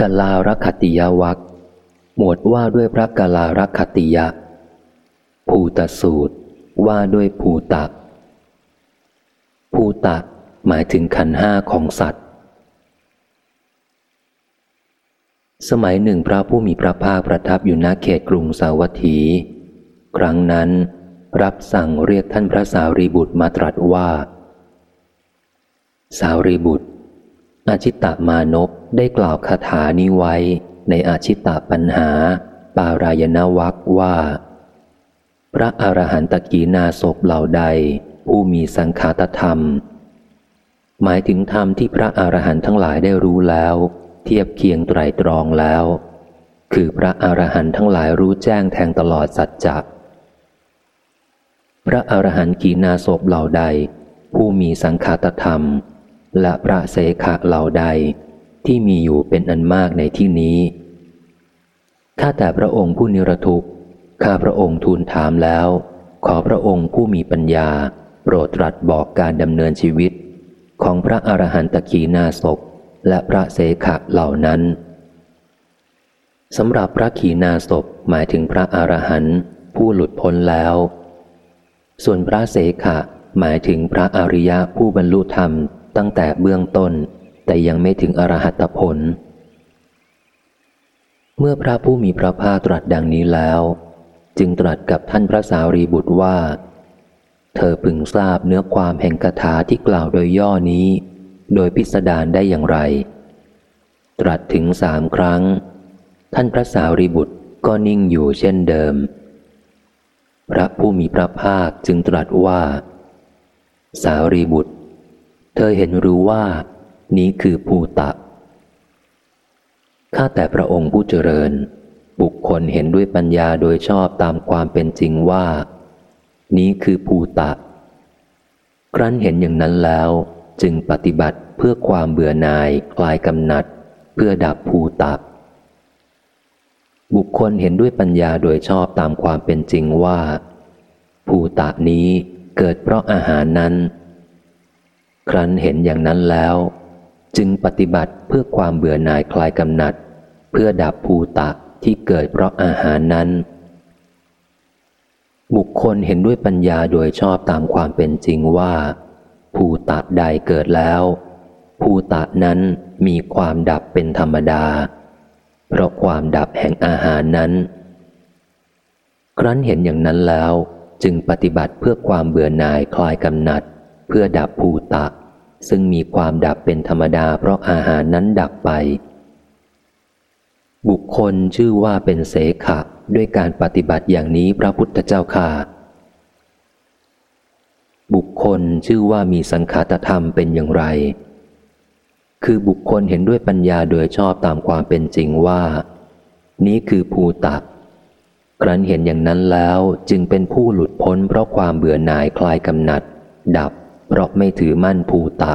กลารคติยวักหมวดว่าด้วยพระกลารคติยะ ภูตสูตร ว่าด้วยภูตะภูตะหมายถึงขันห้าของสัตว์ สมัยหนึ่งพระผู้มีพระภาคประทับอยู่ณเขตกรุงสาวัตถี ครั้งนั้น รับสั่งเรียกท่านพระสารีบุตรมาตรัสว่า สารีบุตร อาชิตตมานพได้กล่าวคาถานี้ไว้ในอาชิตตปัญหา ปารายณวักว่า พระอรหันตกีนาศพเหล่าใด ผู้มีสังขารธรรม หมายถึงธรรมที่พระอรหันต์ทั้งหลายได้รู้แล้ว เทียบเคียงไตรตรองแล้ว คือพระอรหันต์ทั้งหลายรู้แจ้งแทงตลอดสัจจะพระอรหันต์กีนาศพเหล่าใด ผู้มีสังขารธรรม และพระเสขะเหล่าใดที่มีอยู่เป็นอันมากในที่นี้ ข้าแต่พระองค์ผู้นิรทุกข์ ข้าพระองค์ทูลถามแล้ว ขอพระองค์ผู้มีปัญญา โปรดตรัสบอกการดำเนินชีวิต ของพระอรหันตขีนาศพและพระเสขะเหล่านั้นสำหรับพระขีนาศพหมายถึงพระอรหันต์ผู้หลุดพ้นแล้ว ส่วนพระเสขะหมายถึงพระอริยะผู้บรรลุธรรม ตั้งแต่เบื้องต้นแต่ยังไม่ถึงอรหัตผล เมื่อพระผู้มีพระภาคตรัสดังนี้แล้ว จึงตรัสกับท่านพระสารีบุตรว่า เธอพึงทราบเนื้อความแห่งคาถาที่กล่าวโดยย่อนี้ โดยพิสดารได้อย่างไร ตรัสถึงสามครั้ง ท่านพระสารีบุตรก็นิ่งอยู่เช่นเดิม พระผู้มีพระภาคจึงตรัสว่า สารีบุตร เธอเห็นรู้ว่า นี้คือภูตะ ข้าแต่พระองค์ผู้เจริญ บุคคลเห็นด้วยปัญญาโดยชอบตามความเป็นจริงว่า นี้คือภูตะ ครั้นเห็นอย่างนั้นแล้วจึงปฏิบัติเพื่อความเบื่อหน่ายคลายกำหนัด เพื่อดับภูตะ บุคคลเห็นด้วยปัญญาโดยชอบตามความเป็นจริงว่า ภูตะนี้เกิดเพราะอาหารนั้น ครั้นเห็นอย่างนั้นแล้ว จึงปฏิบัติเพื่อความเบื่อหน่ายคลายกำหนัด เพื่อดับภูตะที่เกิดเพราะอาหารนั้น บุคคลเห็นด้วยปัญญาโดยชอบตามความเป็นจริงว่า ภูตะใดเกิดแล้ว ภูตะนั้นมีความดับเป็นธรรมดา เพราะความดับแห่งอาหารนั้น ครั้นเห็นอย่างนั้นแล้ว จึงปฏิบัติเพื่อความเบื่อหน่ายคลายกำหนัดเพื่อดับภูตะ ซึ่งมีความดับเป็นธรรมดาเพราะอาหารนั้นดับไป บุคคลชื่อว่าเป็นเสขะด้วยการปฏิบัติอย่างนี้พระพุทธเจ้าค่ะ บุคคลชื่อว่ามีสังขตธรรมเป็นอย่างไร คือบุคคลเห็นด้วยปัญญาโดยชอบตามความเป็นจริงว่า นี้คือภูตักครั้นเห็นอย่างนั้นแล้วจึงเป็นผู้หลุดพ้นเพราะความเบื่อหน่ายคลายกำหนัด ดับ เพราะไม่ถือมั่นภูตะ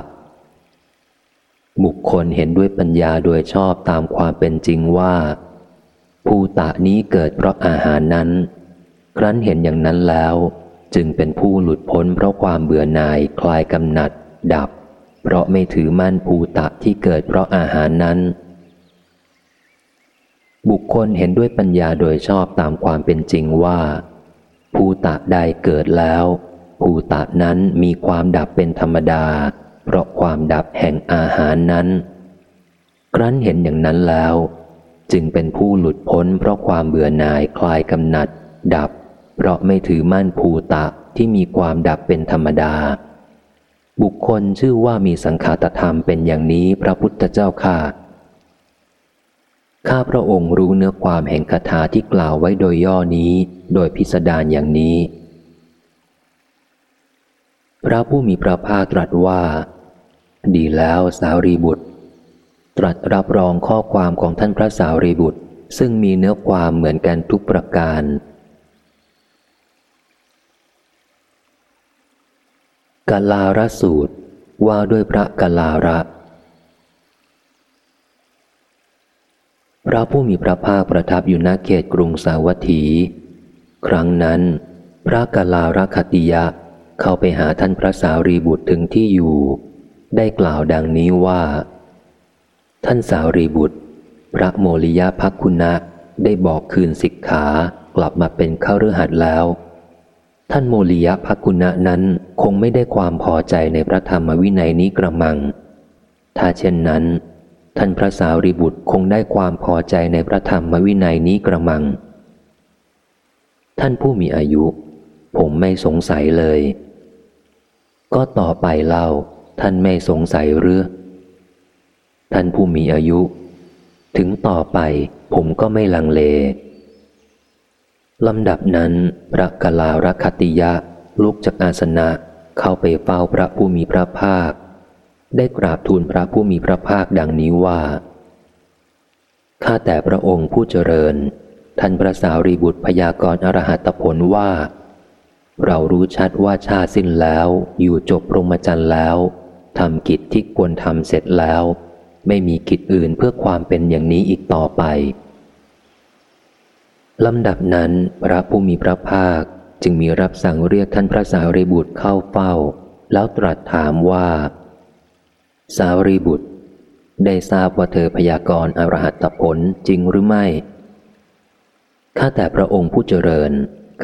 บุคคลเห็นด้วยปัญญาโดยชอบตามความเป็นจริงว่าภูตะนี้เกิดเพราะอาหารนั้น ครั้นเห็นอย่างนั้นแล้ว จึงเป็นผู้หลุดพ้นเพราะความเบื่อหน่ายคลายกำหนัด ดับ เพราะไม่ถือมั่นภูตะที่เกิดเพราะอาหารนั้น บุคคลเห็นด้วยปัญญาโดยชอบตามความเป็นจริงว่าภูตะใดเกิดแล้ว ภูตะนั้นมีความดับเป็นธรรมดา เพราะความดับแห่งอาหารนั้น ครั้นเห็นอย่างนั้นแล้ว จึงเป็นผู้หลุดพ้นเพราะความเบื่อหน่ายคลายกำหนัด ดับ เพราะไม่ถือมั่นภูตะที่มีความดับเป็นธรรมดา บุคคลชื่อว่ามีสังขารธรรมเป็นอย่างนี้พระพุทธเจ้าค่ะข้าพระองค์รู้เนื้อความแห่งคาถาที่กล่าวไว้โดยย่อนี้ โดยพิสดารอย่างนี้ พระผู้มีพระภาคตรัสว่า ดีแล้วสารีบุตร ตรัสรับรองข้อความของท่านพระสารีบุตร ซึ่งมีเนื้อความเหมือนกันทุกประการ กาลารสูตรว่าด้วยพระกาลาระ พระผู้มีพระภาคประทับอยู่ณเขตกรุงสาวัตถี ครั้งนั้น พระกาลารคติยะ เข้าไปหาท่านพระสารีบุตรถึงที่อยู่ ได้กล่าวดังนี้ว่า ท่านสารีบุตร พระโมริยพักคุณะได้บอกคืนสิกขากลับมาเป็นข้ารือหัดแล้ว ท่านโมริยพักคุณะนั้นคงไม่ได้ความพอใจในพระธรรมวินัยนี้กระมัง ถ้าเช่นนั้น ท่านพระสาวรีบุตรคงได้ความพอใจในพระธรรมวินัยนี้กระมัง ท่านผู้มีอายุ ผมไม่สงสัยเลย ก็ต่อไปเล่า ท่านไม่สงสัยหรือ ท่านผู้มีอายุ ถึงต่อไปผมก็ไม่ลังเลลำดับนั้นพระกลารคติยะลุกจากอาสนะเข้าไปเฝ้าพระผู้มีพระภาค ได้กราบทูลพระผู้มีพระภาคดังนี้ว่า ข้าแต่พระองค์ผู้เจริญ ท่านพระสาวรีบุตรพยากรณ์อรหัตผลว่า เรารู้ชัดว่าชาสิ้นแล้ว อยู่จบรมจันแล้วทำกิจที่ควรทำเสร็จแล้ว ไม่มีกิจอื่นเพื่อความเป็นอย่างนี้อีกต่อไปลำดับนั้นพระผู้มีพระภาคจึงมีรับสั่งเรียกท่านพระสารีบุตรเข้าเฝ้า แล้วตรัสถามว่า สารีบุตร ได้ทราบว่าเธอพยากรณ์อรหัตผลจริงหรือไม่ ข้าแต่พระองค์ผู้เจริญ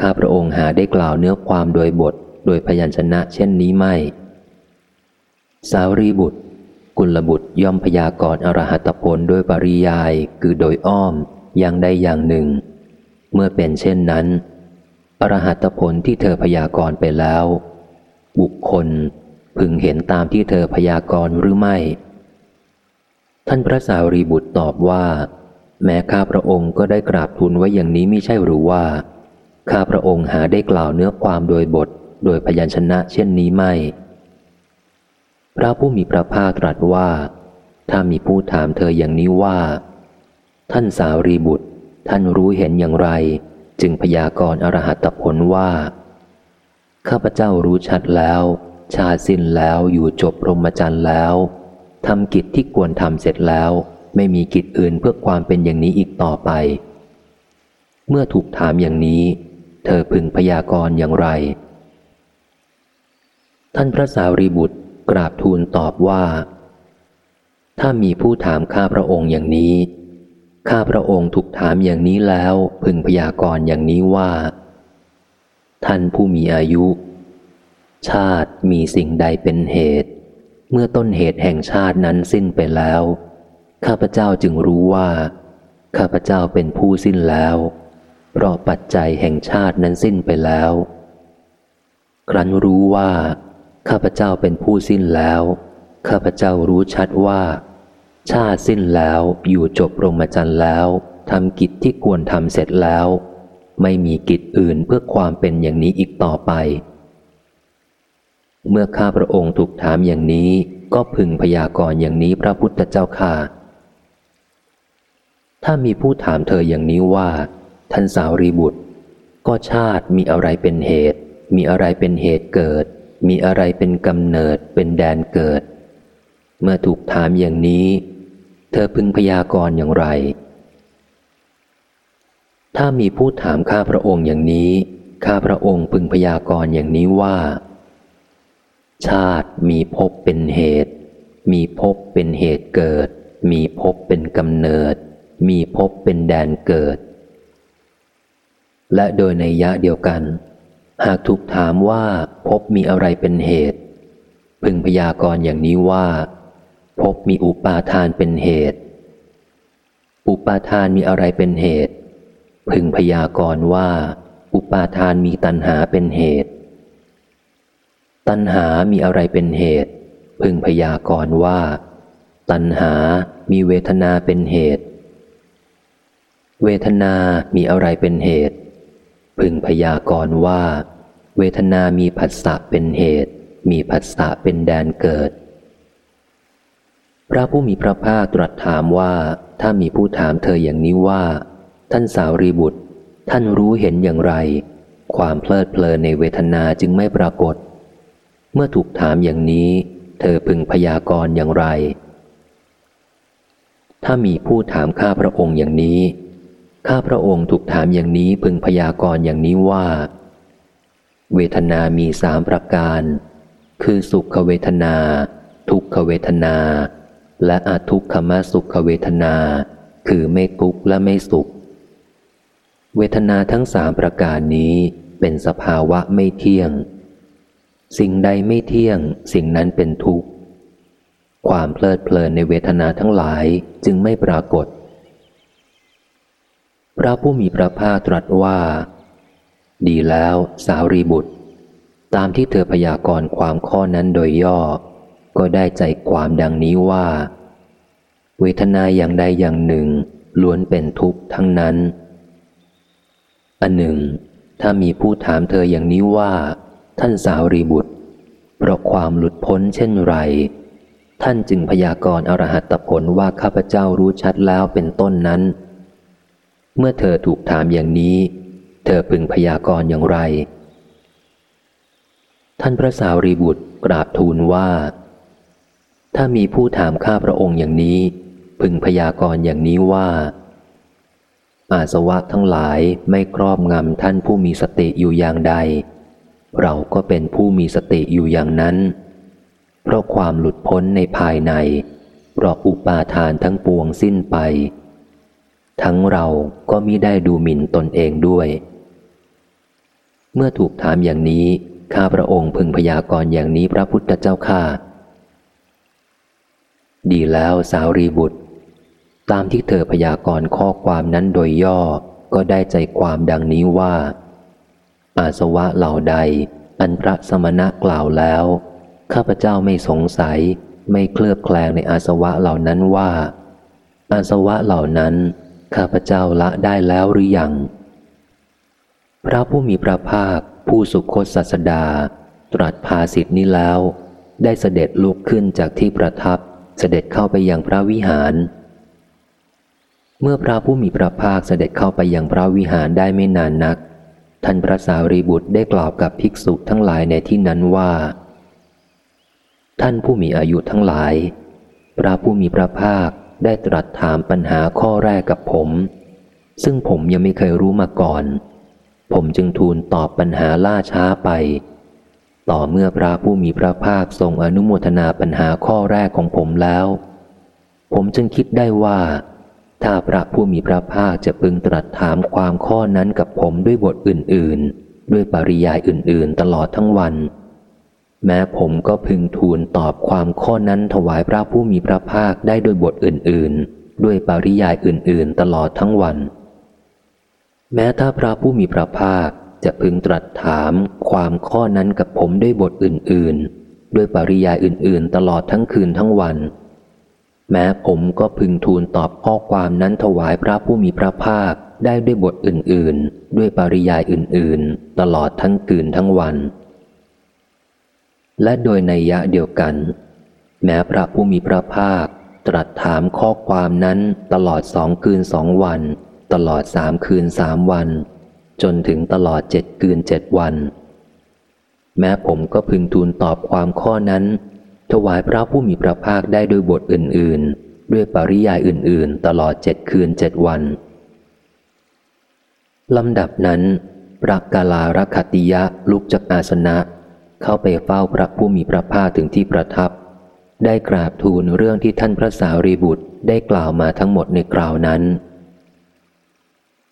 ข้าพระองค์หาได้กล่าวเนื้อความโดยบท โดยพยัญชนะเช่นนี้ไม่ สาวรีบุตร กุลบุตรย่อมพยากรณ์อรหัตผลโดยปริยายคือโดยอ้อมอย่างใดอย่างหนึ่ง เมื่อเป็นเช่นนั้น อรหัตผลที่เธอพยากรณ์ไปแล้ว บุคคลพึงเห็นตามที่เธอพยากรณ์หรือไม่ ท่านพระสาวรีบุตรตอบว่า แม้ข้าพระองค์ก็ได้กราบทูลไว้อย่างนี้ไม่ใช่หรือว่า ข้าพระองค์หาได้กล่าวเนื้อความโดยบท โดยพยัญชนะเช่นนี้ไม่ พระผู้มีพระภาคตรัสว่า ถ้ามีผู้ถามเธออย่างนี้ว่า ท่านสาวรีบุตร ท่านรู้เห็นอย่างไร จึงพยากรณ์อรหัตผลว่า ข้าพเจ้ารู้ชัดแล้ว ชาสิ้นแล้วอยู่จบรมจันทร์แล้วทำกิจที่ควรทำเสร็จแล้ว ไม่มีกิจอื่นเพื่อความเป็นอย่างนี้อีกต่อไป เมื่อถูกถามอย่างนี้ เธอพึงพยากรณ์อย่างไร ท่านพระสารีบุตรกราบทูลตอบว่า ถ้ามีผู้ถามข้าพระองค์อย่างนี้ ข้าพระองค์ถูกถามอย่างนี้แล้วพึงพยากรณ์อย่างนี้ว่า ท่านผู้มีอายุ ชาติมีสิ่งใดเป็นเหตุ เมื่อต้นเหตุแห่งชาตินั้นสิ้นไปแล้ว ข้าพเจ้าจึงรู้ว่า ข้าพเจ้าเป็นผู้สิ้นแล้ว เพราะปัจจัยแห่งชาตินั้นสิ้นไปแล้ว ครั้นรู้ว่า ข้าพเจ้าเป็นผู้สิ้นแล้ว ข้าพเจ้ารู้ชัดว่า ชาติสิ้นแล้วอยู่จบรมจันทร์แล้วทำกิจที่ควรทำเสร็จแล้ว ไม่มีกิจอื่นเพื่อความเป็นอย่างนี้อีกต่อไป เมื่อข้าพระองค์ถูกถามอย่างนี้ก็พึงพยากรณ์อย่างนี้พระพุทธเจ้าค่าถ้ามีผู้ถามเธออย่างนี้ว่า ท่านสาวรีบุตร ก็ชาติมีอะไรเป็นเหตุ มีอะไรเป็นเหตุเกิด มีอะไรเป็นกำเนิดเป็นแดนเกิด เมื่อถูกถามอย่างนี้ เธอพึงพยากรณ์อย่างไร ถ้ามีผู้ถามข้าพระองค์อย่างนี้ ข้าพระองค์พึงพยากรณ์อย่างนี้ว่า ชาติมีภพเป็นเหตุ มีภพเป็นเหตุเกิด มีภพเป็นกำเนิด มีภพเป็นแดนเกิด และโดยในยะเดียวกัน หากถูกถามว่าภพมีอะไรเป็นเหตุ พึงพยากรณ์อย่างนี้ว่า พบมีอุปาทานเป็นเหตุ อุปาทานมีอะไรเป็นเหตุ พึงพยากรณ์ว่า อุปาทานมีตัณหาเป็นเหตุ ตัณหามีอะไรเป็นเหตุ พึงพยากรณ์ว่า ตัณหามีเวทนาเป็นเหตุ เวทนามีอะไรเป็นเหตุ พึงพยากรณ์ว่า เวทนามีผัสสะเป็นเหตุ มีผัสสะเป็นแดนเกิด พระผู้มีพระภาคตรัสถามว่า ถ้ามีผู้ถามเธออย่างนี้ว่า ท่านสาวรีบุตร ท่านรู้เห็นอย่างไร ความเพลิดเพลินในเวทนาจึงไม่ปรากฏ เมื่อถูกถามอย่างนี้ เธอพึงพยากรณ์อย่างไร ถ้ามีผู้ถามข้าพระองค์อย่างนี้ ข้าพระองค์ถูกถามอย่างนี้พึงพยากรณ์อย่างนี้ว่า เวทนามีสามประการ คือสุขเวทนา ทุกขเวทนา และอาทุกขมสุขเวทนา คือไม่ทุกข์และไม่สุข เวทนาทั้งสามประการนี้เป็นสภาวะไม่เที่ยง สิ่งใดไม่เที่ยง สิ่งนั้นเป็นทุกข์ ความเพลิดเพลินในเวทนาทั้งหลายจึงไม่ปรากฏ พระผู้มีพระภาคตรัสว่า ดีแล้วสาวรีบุตร ตามที่เธอพยากรณ์ความข้อนั้นโดยย่อ ก็ได้ใจความดังนี้ว่า เวทนาอย่างใดอย่างหนึ่ง ล้วนเป็นทุกข์ทั้งนั้น อันหนึ่ง ถ้ามีผู้ถามเธออย่างนี้ว่า ท่านสาวรีบุตร เพราะความหลุดพ้นเช่นไร ท่านจึงพยากรณ์อรหัตผลว่าข้าพเจ้ารู้ชัดแล้วเป็นต้นนั้น เมื่อเธอถูกถามอย่างนี้ เธอพึงพยากรณ์อย่างไร ท่านพระสาวรีบุตรกราบทูลว่า ถ้ามีผู้ถามข้าพระองค์อย่างนี้ พึงพยากรณ์อย่างนี้ว่า อาสวะทั้งหลายไม่ครอบงำท่านผู้มีสติอยู่อย่างใด เราก็เป็นผู้มีสติอยู่อย่างนั้น เพราะความหลุดพ้นในภายในเพราะอุปาทานทั้งปวงสิ้นไป ทั้งเราก็มิได้ดูหมิ่นตนเองด้วย เมื่อถูกถามอย่างนี้ ข้าพระองค์พึงพยากรณ์อย่างนี้พระพุทธเจ้าข้าดีแล้วสาวรีบุตร ตามที่เธอพยากรณ์ข้อความนั้นโดยย่อก็ได้ใจความดังนี้ว่า อาสวะเหล่าใด อันพระสมณะกล่าวแล้ว ข้าพเจ้าไม่สงสัยไม่เคลือบแคลงในอาสวะเหล่านั้นว่า อาสวะเหล่านั้น ข้าพเจ้าละได้แล้วหรือยัง พระผู้มีพระภาคผู้สุคตศาสดา ตรัสภาสิทธินี้แล้ว ได้เสด็จลุกขึ้นจากที่ประทับ เสด็จเข้าไปยังพระวิหาร เมื่อพระผู้มีพระภาคเสด็จเข้าไปยังพระวิหารได้ไม่นานนัก ท่านพระสารีบุตรได้กล่าวกับภิกษุทั้งหลายในที่นั้นว่า ท่านผู้มีอายุทั้งหลาย พระผู้มีพระภาค ได้ตรัสถามปัญหาข้อแรกกับผม ซึ่งผมยังไม่เคยรู้มาก่อน ผมจึงทูลตอบปัญหาล่าช้าไป ต่อเมื่อพระผู้มีพระภาคทรงอนุโมทนาปัญหาข้อแรกของผมแล้ว ผมจึงคิดได้ว่า ถ้าพระผู้มีพระภาคจะพึงตรัสถามความข้อนั้นกับผมด้วยบทอื่น ๆ ด้วยปริยายอื่น ๆ ตลอดทั้งวัน แม้ผมก็พึงทูลตอบความข้อนั้นถวายพระผู้มีพระภาคได้ด้วยบทอื่น ๆ ด้วยปริยายอื่น ๆ ตลอดทั้งวัน แม้ถ้าพระผู้มีพระภาคจะพึงตรัสถามความข้อนั้นกับผมด้วยบทอื่น ๆ ด้วยปริยายอื่น ๆ ตลอดทั้งคืนทั้งวัน แม้ผมก็พึงทูลตอบข้อความนั้นถวายพระผู้มีพระภาคได้ด้วยบทอื่น ๆ ด้วยปริยายอื่น ๆ ตลอดทั้งคืนทั้งวัน และโดยในยะเดียวกัน แม้พระผู้มีพระภาค ตรัสถามข้อความนั้นตลอดสองคืนสองวัน ตลอดสามคืนสามวัน จนถึงตลอดเจ็ดคืนเจ็ดวัน แม้ผมก็พึงทูลตอบความข้อนั้น ถวายพระผู้มีพระภาคได้โดยบทอื่น ๆ ด้วยปริยายอื่น ๆ ตลอดเจ็ดคืนเจ็ดวันลำดับนั้นพระกาลารคติยะลุกจากอาสนะ เข้าไปเฝ้าพระผู้มีพระภาคถึงที่ประทับ ได้กราบทูลเรื่องที่ท่านพระสารีบุตรได้กล่าวมาทั้งหมดในคราวนั้น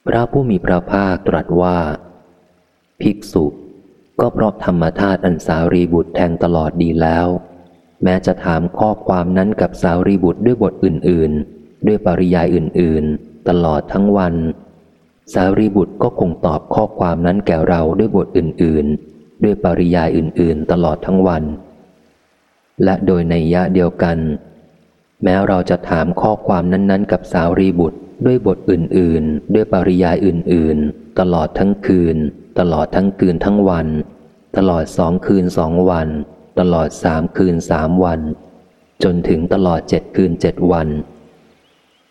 พระผู้มีพระภาคตรัสว่า ภิกษุก็เพราะธรรมธาตุอันสารีบุตรแทงตลอดดีแล้ว แม้จะถามข้อความนั้นกับสาวรีบุตรด้วยบทอื่น ๆ ด้วยปริยายอื่น ๆ ตลอดทั้งวัน สาวรีบุตรก็คงตอบข้อความนั้นแก่เราด้วยบทอื่น ๆ ด้วยปริยายอื่น ๆ ตลอดทั้งวัน และโดยในยะเดียวกัน แม้เราจะถามข้อความนั้น ๆ กับสาวรีบุตรด้วยบทอื่น ๆ ด้วยปริยายอื่น ๆ ตลอดทั้งคืน ตลอดทั้งคืนทั้งวัน ตลอดสองคืนสองวัน ตลอดสามคืนสามวัน จนถึงตลอดเจ็ดคืนเจ็ดวัน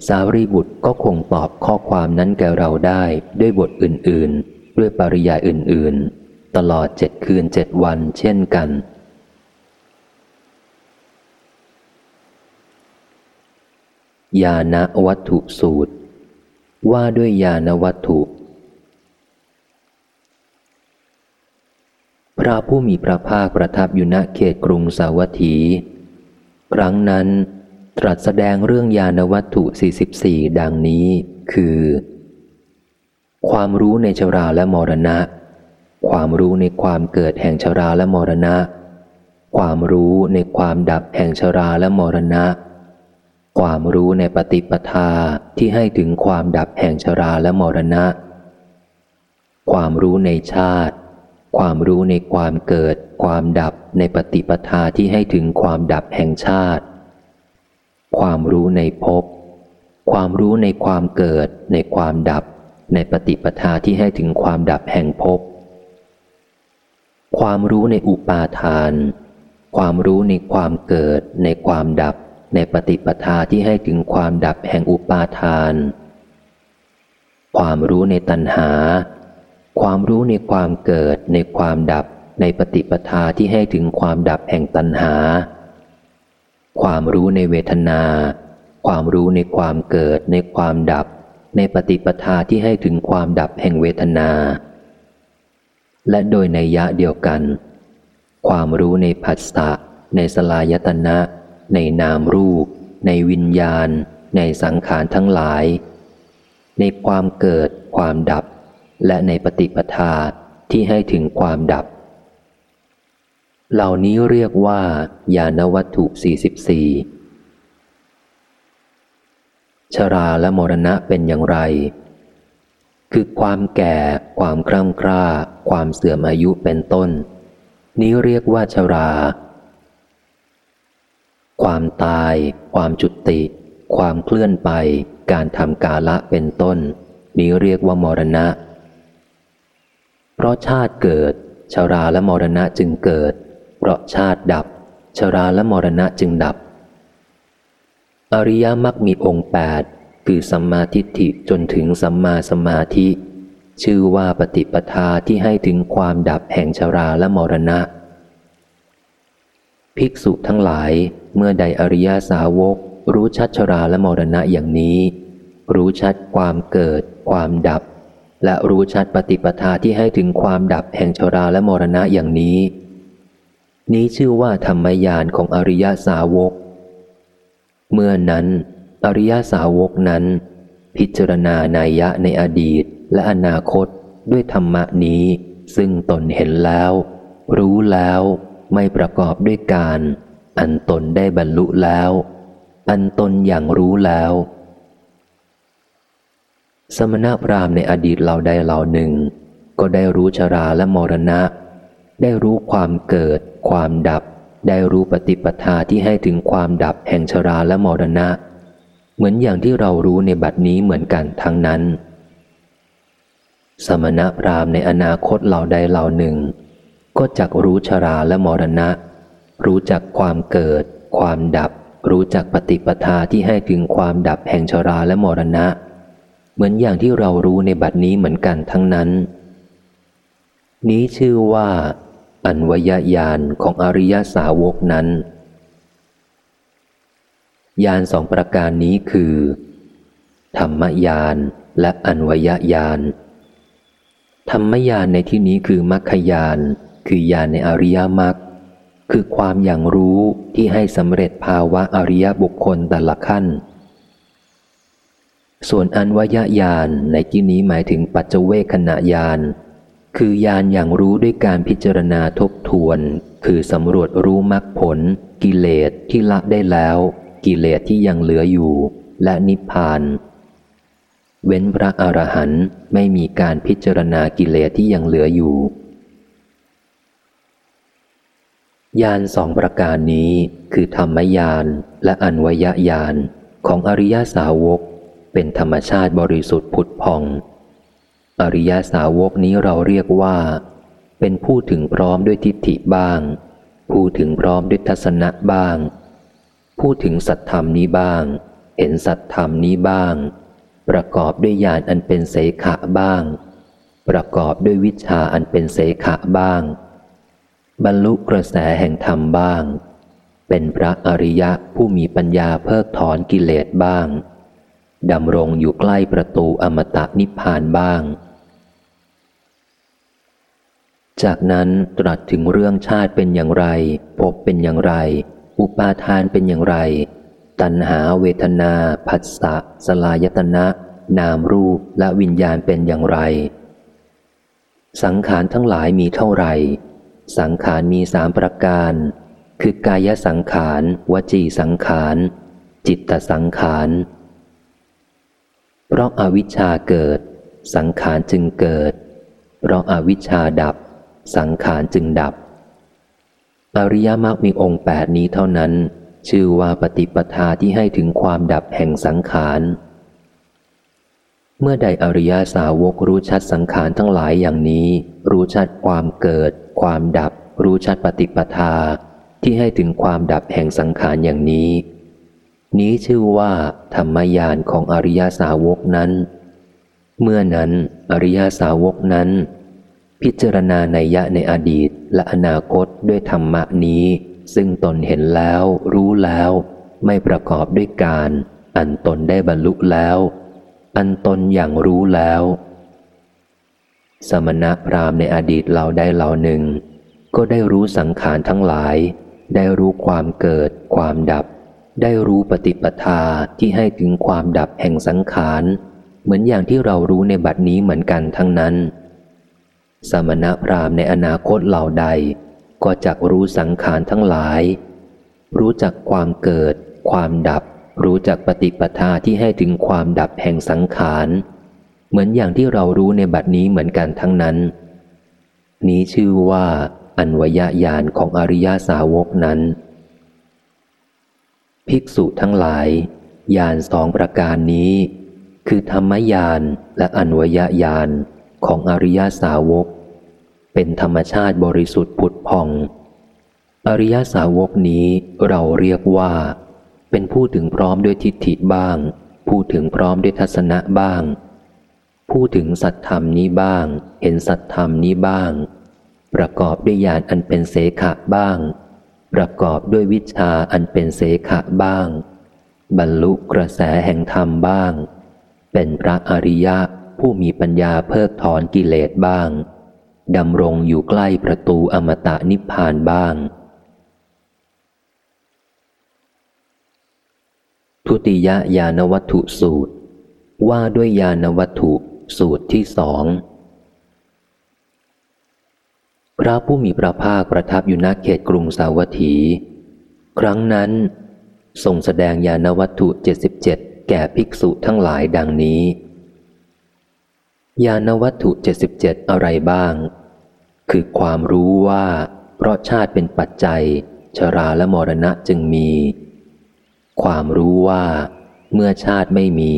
สาวรีบุตรก็คงตอบข้อความนั้นแก่เราได้ด้วยบทอื่น ๆ ด้วยปริยายอื่น ๆ ตลอดเจ็ดคืนเจ็ดวันเช่นกัน ยาณวัตถุสูตร ว่าด้วยยานวัตถุ พระผู้มีพระภาคประทับอยู่ณเขตกรุงสาวัตถี ครั้งนั้นตรัสแสดงเรื่องยานวัตถุ 44 ดังนี้ คือ ความรู้ในชราและมรณะ ความรู้ในความเกิดแห่งชราและมรณะ ความรู้ในความดับแห่งชราและมรณะ ความรู้ในปฏิปทาที่ให้ถึงความดับแห่งชราและมรณะ ความรู้ในชาติ ความรู้ในความเกิด ความดับในปฏิปทาที่ให้ถึงความดับแห่งชาติ ความรู้ในภพความรู้ในความเกิด ในความดับ ในปฏิปทาที่ให้ถึงความดับแห่งภพ ความรู้ในอุปาทาน ความรู้ในความเกิด ในความดับ ในปฏิปทาที่ให้ถึงความดับแห่งอุปาทาน ความรู้ในตัณหา ความรู้ในความเกิด ในความดับ ในปฏิปทาที่ให้ถึงความดับแห่งตัณหา ความรู้ในเวทนา ความรู้ในความเกิด ในความดับ ในปฏิปทาที่ให้ถึงความดับแห่งเวทนา และโดยในยะเดียวกัน ความรู้ในผัสสะในสลายตนะ ในนามรูป ในวิญญาณ ในสังขารทั้งหลาย ในความเกิด ความดับ และในปฏิปทาที่ให้ถึงความดับ เหล่านี้เรียกว่า ญาณวัตถุ 44 ชราและมรณะเป็นอย่างไร คือความแก่ ความคร่ำคร่า ความเสื่อมอายุเป็นต้น นี้เรียกว่าชรา ความตาย ความจุติ ความเคลื่อนไป การทำกาละเป็นต้น นี้เรียกว่ามรณะ เพราะชาติเกิด ชราและมรณะจึงเกิด เพราะชาติดับ ชราและมรณะจึงดับ อริยมรรคมีองค์แปด คือสัมมาทิฏฐิจนถึงสัมมาสมาธิ ชื่อว่าปฏิปทาที่ให้ถึงความดับแห่งชราและมรณะ ภิกษุทั้งหลายเมื่อใดอริยาสาวก รู้ชัดชราและมรณะอย่างนี้ รู้ชัดความเกิด ความดับ และรู้ชัดปฏิปทาที่ให้ถึงความดับแห่งชราและมรณะอย่างนี้ นี้ชื่อว่าธรรมยานของอริยสาวก เมื่อนั้น อริยสาวกนั้น พิจารณานัยะในอดีตและอนาคตด้วยธรรมนี้ ซึ่งตนเห็นแล้ว รู้แล้วไม่ประกอบด้วยการ อันตนได้บรรลุแล้ว อันตนอย่างรู้แล้ว สมณพราหมณ์ในอดีตเราใดเหล่าหนึ่ง ก็ได้รู้ชราและมรณะ ได้รู้ความเกิด ความดับ ได้รู้ปฏิปทาที่ให้ถึงความดับแห่งชราและมรณะ เหมือนอย่างที่เรารู้ในบัดนี้เหมือนกันทั้งนั้น สมณพราหมณ์ในอนาคตเหล่าใดเหล่าหนึ่ง ก็จักรู้ชราและมรณะ รู้จักความเกิด ความดับ รู้จักปฏิปทาที่ให้ถึงความดับแห่งชราและมรณะ เหมือนอย่างที่เรารู้ในบัดนี้เหมือนกันทั้งนั้น นี้ชื่อว่า อันวยญาณของอริยสาวกนั้น ญาณสองประการนี้คือ ธรรมญาณและอันวยญาณธรรมญาณในที่นี้คือมรรคญาณคือญาณในอริยมรรคคือความอย่างรู้ที่ให้สำเร็จภาวะอริยบุคคลแต่ละขั้น ส่วนอันวยญาณในที่นี้หมายถึงปัจเจเวคขณะญาณคือญาณอย่างรู้ด้วยการพิจารณาทบทวน คือสำรวจรู้มรรคผล กิเลสที่ละได้แล้ว กิเลสที่ยังเหลืออยู่ และนิพพาน เว้นพระอรหันต์ไม่มีการพิจารณากิเลสที่ยังเหลืออยู่ญาณสองประการนี้คือธรรมญาณและอันวยญาณของอริยสาวก เป็นธรรมชาติบริสุทธิ์ผุดพอง อริยสาวกนี้เราเรียกว่า เป็นผู้ถึงพร้อมด้วยทิฏฐิบ้าง ผู้ถึงพร้อมด้วยทัศนะบ้าง ผู้ถึงสัตธรรมนี้บ้าง เห็นสัตธรรมนี้บ้าง ประกอบด้วยญาณอันเป็นเสขะบ้าง ประกอบด้วยวิชาอันเป็นเสขะบ้าง บรรลุกระแสแห่งธรรมบ้าง เป็นพระอริยะผู้มีปัญญาเพิกถอนกิเลสบ้างดำรงอยู่ใกล้ประตูอมตะนิพพานบ้าง จากนั้นตรัสถึงเรื่องชาติเป็นอย่างไรภพเป็นอย่างไร อุปาทานเป็นอย่างไร ตัณหาเวทนา ผัสสะสลายตนะ นามรูปและวิญญาณเป็นอย่างไร สังขารทั้งหลายมีเท่าไหร่ สังขารมีสามประการ คือกายสังขาร วจีสังขาร จิตตสังขารเพราะอาวิชชาเกิด สังขารจึงเกิด เพราะอาวิชชาดับ สังขารจึงดับ อริยมรรคมีองค์แปดนี้เท่านั้น ชื่อว่าปฏิปทาที่ให้ถึงความดับแห่งสังขาร เมื่อใดอริยาสาวกรู้ชัดสังขารทั้งหลายอย่างนี้ รู้ชัดความเกิด ความดับ รู้ชัดปฏิปทา ที่ให้ถึงความดับแห่งสังขารอย่างนี้ นี้ชื่อว่า ธรรมยานของอริยาสาวกนั้น เมื่อนั้นอริยาสาวกนั้น พิจารณาในยะในอดีตและอนาคตด้วยธรรมะนี้ ซึ่งตนเห็นแล้วรู้แล้ว ไม่ประกอบด้วยการ อันตนได้บรรลุแล้ว อันตนอย่างรู้แล้ว สมณะพราหมณ์ในอดีตเราได้เหล่าหนึ่ง ก็ได้รู้สังขารทั้งหลาย ได้รู้ความเกิด ความดับ ได้รู้ปฏิปทาที่ให้ถึงความดับแห่งสังขาร เหมือนอย่างที่เรารู้ในบัดนี้เหมือนกันทั้งนั้น สมณพราหมณ์ในอนาคตเหล่าใด ก็จักรู้สังขารทั้งหลาย รู้จักความเกิด ความดับ รู้จักปฏิปทาที่ให้ถึงความดับแห่งสังขาร เหมือนอย่างที่เรารู้ในบัดนี้เหมือนกันทั้งนั้น นี้ชื่อว่าอันวยญาณของอริยาสาวกนั้น ภิกษุทั้งหลายญาณสองประการนี้ คือธรรมญาณและอันวยญาณของอริยสาวก เป็นธรรมชาติบริสุทธิ์ผุดพอง อริยสาวกนี้เราเรียกว่า เป็นผู้ถึงพร้อมด้วยทิฏฐิบ้าง ผู้ถึงพร้อมด้วยทัศนะบ้าง ผู้ถึงสัตธรรมนี้บ้าง เห็นสัตธรรมนี้บ้าง ประกอบด้วยญาณอันเป็นเสขะบ้าง ประกอบด้วยวิชาอันเป็นเสขะบ้าง บรรลุกระแสแห่งธรรมบ้าง เป็นพระอริยะผู้มีปัญญาเพิกถอนกิเลสบ้าง ดำรงอยู่ใกล้ประตูอมตะนิพพานบ้าง ทุติยญาณวัตถุสูตร ว่าด้วยญาณวัตถุสูตรที่สองพระผู้มีพระภาคประทับอยู่ณเขตกรุงสาวัตถี ครั้งนั้นทรงแสดงยานวัตถุเจ็ดสิบเจ็ดแก่ภิกษุทั้งหลายดังนี้ ยานวัตถุเจ็ดสิบเจ็ดอะไรบ้าง คือความรู้ว่า เพราะชาติเป็นปัจจัย ชราและมรณะจึงมี ความรู้ว่า เมื่อชาติไม่มี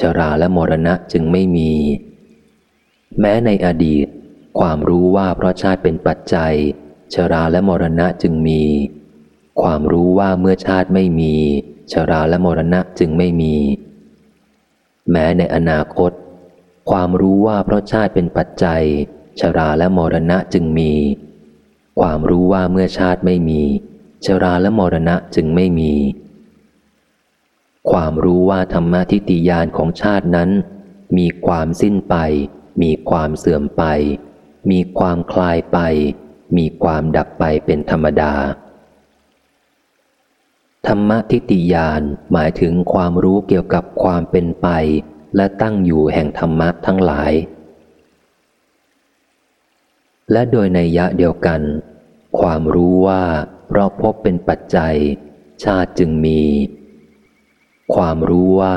ชราและมรณะจึงไม่มี แม้ในอดีต ความรู้ว่าเพราะชาติเป็นปัจจัย ชราและมรณะจึงมี ความรู้ว่าเมื่อชาติไม่มี ชราและมรณะจึงไม่มี แม้ในอนาคต ความรู้ว่าเพราะชาติเป็นปัจจัย ชราและมรณะจึงมี ความรู้ว่าเมื่อชาติไม่มี ชราและมรณะจึงไม่มี ความรู้ว่าธรรมทิฏฐิยานของชาตินั้น มีความสิ้นไป มีความเสื่อมไป มีความคลายไป มีความดับไปเป็นธรรมดา ธรรมทิฏฐิยานหมายถึงความรู้เกี่ยวกับความเป็นไป และตั้งอยู่แห่งธรรมะทั้งหลาย และโดยในยะเดียวกัน ความรู้ว่าเพราะพบเป็นปัจจัย ชาติจึงมี ความรู้ว่า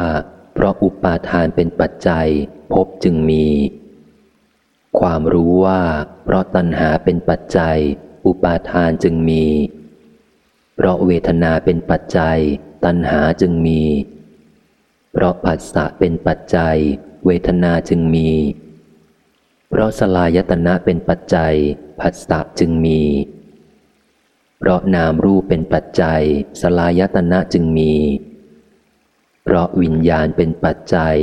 เพราะอุปาทานเป็นปัจจัยพบจึงมี ความรู้ว่า เพราะตัณหาเป็นปัจจัย อุปาทานจึงมี เพราะเวทนาเป็นปัจจัย ตัณหาจึงมี เพราะผัสสะเป็นปัจจัย เวทนาจึงมี เพราะสลายตนะเป็นปัจจัย ผัสสะจึงมี เพราะนามรูปเป็นปัจจัย สลายตนะจึงมี เพราะวิญญาณเป็นปัจจัย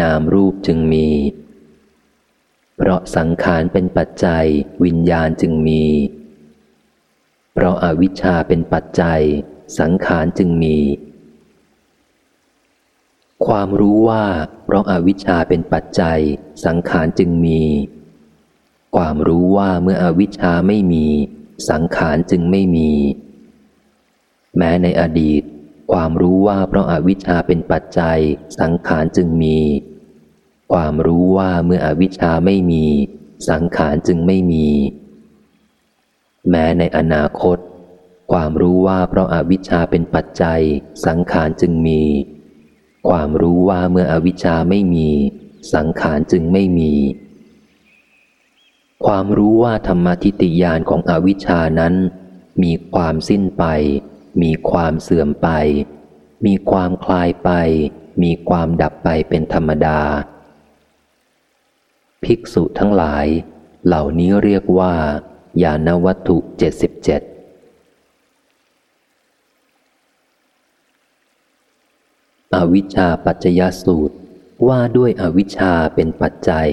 นามรูปจึงมี เพราะสังขารเป็นปัจจัย วิญญาณจึงมี เพราะอาวิชชาเป็นปัจจัย สังขารจึงมี ความรู้ว่าเพราะอาวิชชาเป็นปัจจัย สังขารจึงมี ความรู้ว่าเมื่ออวิชชาไม่มี สังขารจึงไม่มี แม้ในอดีต ความรู้ว่าเพราะอาวิชชาเป็นปัจจัย สังขารจึงมี ความรู้ว่าเมื่ออวิชชาไม่มี สังขารจึงไม่มี แม้ในอนาคต ความรู้ว่าเพราะอาวิชชาเป็นปัจจัย สังขารจึงมี ความรู้ว่าเมื่ออวิชชาไม่มี สังขารจึงไม่มี ความรู้ว่าธรรมทิฏฐิยานของอวิชชานั้น มีความสิ้นไป มีความเสื่อมไป มีความคลายไป มีความดับไปเป็นธรรมดา ภิกษุทั้งหลาย เหล่านี้เรียกว่าญาณวัตถุเจ็ดสิบเจ็ด อวิชชาปัจจยสูตรว่าด้วยอวิชชาเป็นปัจจัย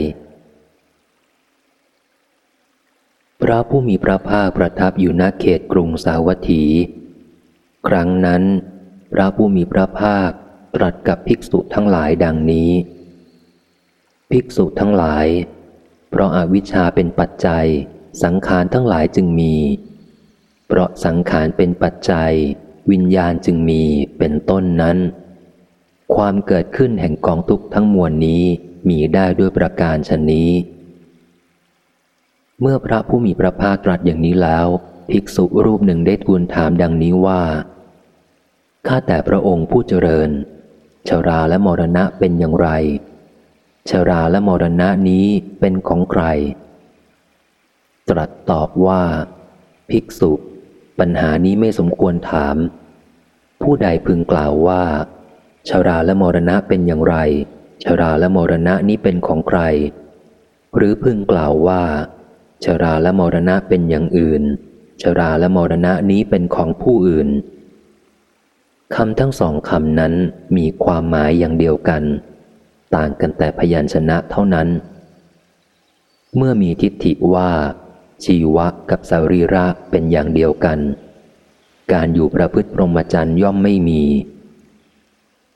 พระผู้มีพระภาคประทับอยู่ณเขตกรุงสาวัตถี ครั้งนั้น พระผู้มีพระภาคตรัสกับภิกษุทั้งหลายดังนี้ ภิกษุทั้งหลาย เพราะอาวิชชาเป็นปัจจัย สังขารทั้งหลายจึงมี เพราะสังขารเป็นปัจจัย วิญญาณจึงมีเป็นต้นนั้น ความเกิดขึ้นแห่งกองทุกข์ทั้งมวลนี้มีได้ด้วยประการชนนี้ เมื่อพระผู้มีพระภาคตรัสอย่างนี้แล้ว ภิกษุรูปหนึ่งได้ทูลถามดังนี้ว่า ข้าแต่พระองค์ผู้เจริญ ชราและมรณะเป็นอย่างไร ชราและมรณะนี้เป็นของใคร ตรัสตอบว่า ภิกษุ ปัญหานี้ไม่สมควรถาม ผู้ใดพึงกล่าวว่า ชาราและมรณะเป็นอย่างไร ชาราและมรณะนี้เป็นของใคร หรือพึงกล่าวว่า ชาราและมรณะเป็นอย่างอื่น ชาราและมรณะนี้เป็นของผู้อื่นคำทั้งสองคำนั้นมีความหมายอย่างเดียวกัน ต่างกันแต่พยัญชนะเท่านั้น เมื่อมีทิฏฐิว่า ชีวะกับสรีระเป็นอย่างเดียวกัน การอยู่ประพฤติพรหมจรรย์ย่อมไม่มี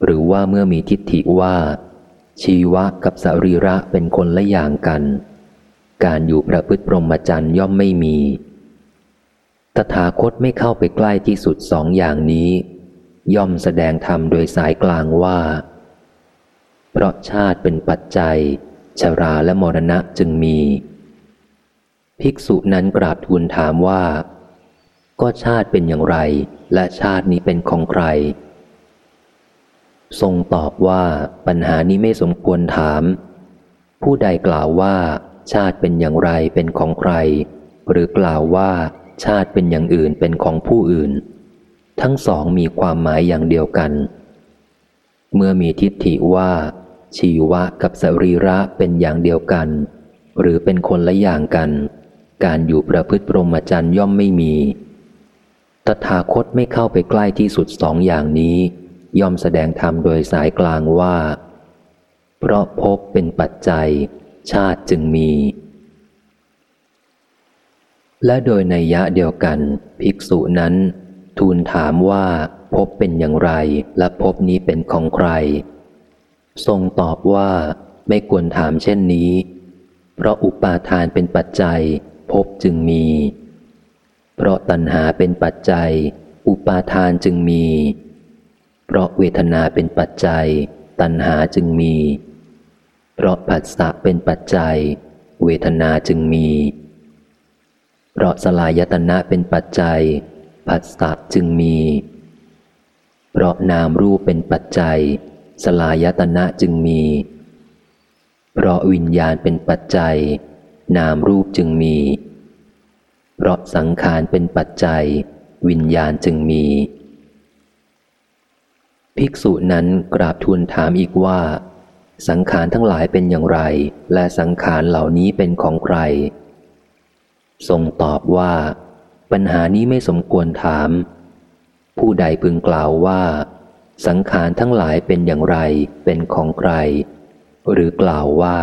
หรือว่าเมื่อมีทิฏฐิว่า ชีวะกับสรีระเป็นคนละอย่างกัน การอยู่ประพฤติพรหมจรรย์ย่อมไม่มี ตถาคตไม่เข้าไปใกล้ที่สุดสองอย่างนี้ ย่อมแสดงธรรมโดยสายกลางว่า เพราะชาติเป็นปัจจัย ชราและมรณะจึงมี ภิกษุนั้นกราบทูลถามว่า ก็ชาติเป็นอย่างไร และชาตินี้เป็นของใคร ทรงตอบว่าปัญหานี้ไม่สมควรถาม ผู้ใดกล่าวว่า ชาติเป็นอย่างไรเป็นของใคร หรือกล่าวว่า ชาติเป็นอย่างอื่นเป็นของผู้อื่น ทั้งสองมีความหมายอย่างเดียวกัน เมื่อมีทิฏฐิว่า ชีวะกับสรีระเป็นอย่างเดียวกัน หรือเป็นคนละอย่างกัน การอยู่ประพฤติปรมจรรย์ย่อมไม่มี ตถาคตไม่เข้าไปใกล้ที่สุดสองอย่างนี้ ย่อมแสดงธรรมโดยสายกลางว่า เพราะพบเป็นปัจจัย ชาติจึงมี และโดยในยะเดียวกัน ภิกษุนั้น ทูลถามว่าพบเป็นอย่างไรและพบนี้เป็นของใคร ทรงตอบว่าไม่ควรถามเช่นนี้ เพราะอุปาทานเป็นปัจจัยพบจึงมี เพราะตัณหาเป็นปัจจัย อุปาทานจึงมี เพราะเวทนาเป็นปัจจัย ตัณหาจึงมี เพราะผัสสะเป็นปัจจัย เวทนาจึงมี เพราะสลายตนะเป็นปัจจัย ผัสสะจึงมี เพราะนามรูปเป็นปัจจัย สลายตนะจึงมี เพราะวิญญาณเป็นปัจจัย นามรูปจึงมี เพราะสังขารเป็นปัจจัย วิญญาณจึงมี ภิกษุนั้นกราบทูลถามอีกว่า สังขารทั้งหลายเป็นอย่างไร และสังขารเหล่านี้เป็นของใคร ทรงตอบว่า ปัญหานี้ไม่สมควรถาม ผู้ใดพึงกล่าวว่า สังขารทั้งหลายเป็นอย่างไร เป็นของใคร หรือกล่าวว่า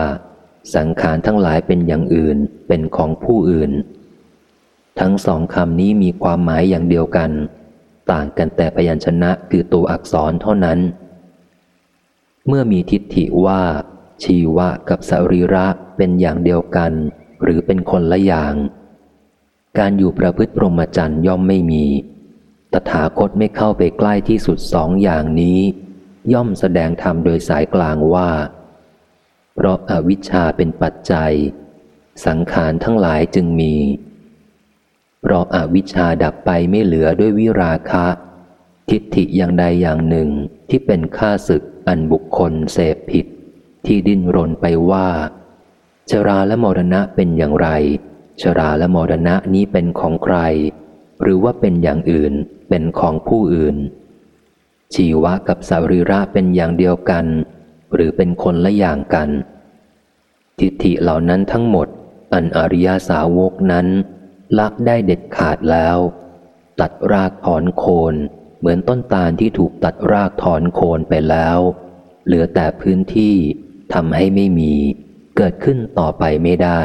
สังขารทั้งหลายเป็นอย่างอื่น เป็นของผู้อื่น ทั้งสองคำนี้มีความหมายอย่างเดียวกัน ต่างกันแต่พยัญชนะคือตัวอักษรเท่านั้น เมื่อมีทิฏฐิว่า ชีวะกับสรีระเป็นอย่างเดียวกัน หรือเป็นคนละอย่าง การอยู่ประพฤติพรหมจรรย์ย่อมไม่มี ตถาคตไม่เข้าไปใกล้ที่สุดสองอย่างนี้ ย่อมแสดงธรรมโดยสายกลางว่า เพราะอาวิชชาเป็นปัจจัย สังขารทั้งหลายจึงมี เพราะอาวิชชาดับไปไม่เหลือด้วยวิราคะ ทิฏฐิอย่างใดอย่างหนึ่งที่เป็นค่าศึกอันบุคคลเสพผิด ที่ดิ้นรนไปว่า ชราและมรณะเป็นอย่างไร ชราและมรณะนี้เป็นของใคร หรือว่าเป็นอย่างอื่นเป็นของผู้อื่น ชีวะกับสารีระเป็นอย่างเดียวกัน หรือเป็นคนละอย่างกัน ทิฏฐิเหล่านั้นทั้งหมด อันอริยาสาวกนั้น ละได้เด็ดขาดแล้ว ตัดรากถอนโคนเหมือนต้นตาลที่ถูกตัดรากถอนโคนไปแล้ว เหลือแต่พื้นที่ทำให้ไม่มีเกิดขึ้นต่อไปไม่ได้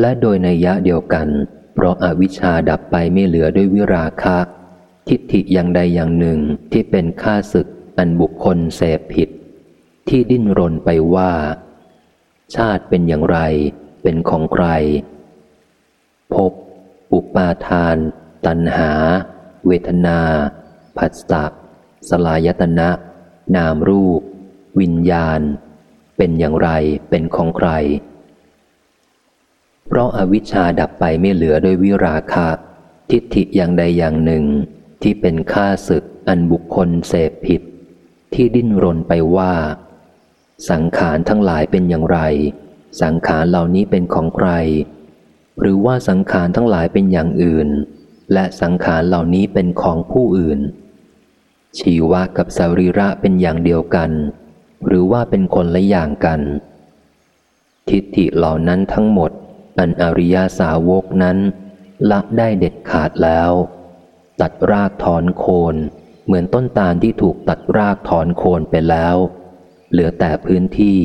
และโดยในยะเดียวกัน เพราะอาวิชชาดับไปไม่เหลือด้วยวิราคะ ทิฏฐิอย่างใดอย่างหนึ่งที่เป็นค่าศึกอันบุคคลเสพผิด ที่ดิ้นรนไปว่า ชาติเป็นอย่างไร เป็นของใคร พบ อุปาทาน ตัณหา เวทนา ผัสสะสลายตนะ นามรูป วิญญาณ เป็นอย่างไรเป็นของใคร เพราะอาวิชชาดับไปไม่เหลือด้วยวิราคะ ทิฏฐิอย่างใดอย่างหนึ่ง ที่เป็นค่าศึกอันบุคคลเสพผิด ที่ดิ้นรนไปว่า สังขารทั้งหลายเป็นอย่างไร สังขารเหล่านี้เป็นของใคร หรือว่าสังขารทั้งหลายเป็นอย่างอื่น และสังขารเหล่านี้เป็นของผู้อื่น ชีวะกับสรีระเป็นอย่างเดียวกัน หรือว่าเป็นคนละอย่างกัน ทิฏฐิเหล่านั้นทั้งหมด อันอริยาสาวกนั้น ละได้เด็ดขาดแล้ว ตัดรากถอนโคนเหมือนต้นตาลที่ถูกตัดรากถอนโคนไปแล้ว เหลือแต่พื้นที่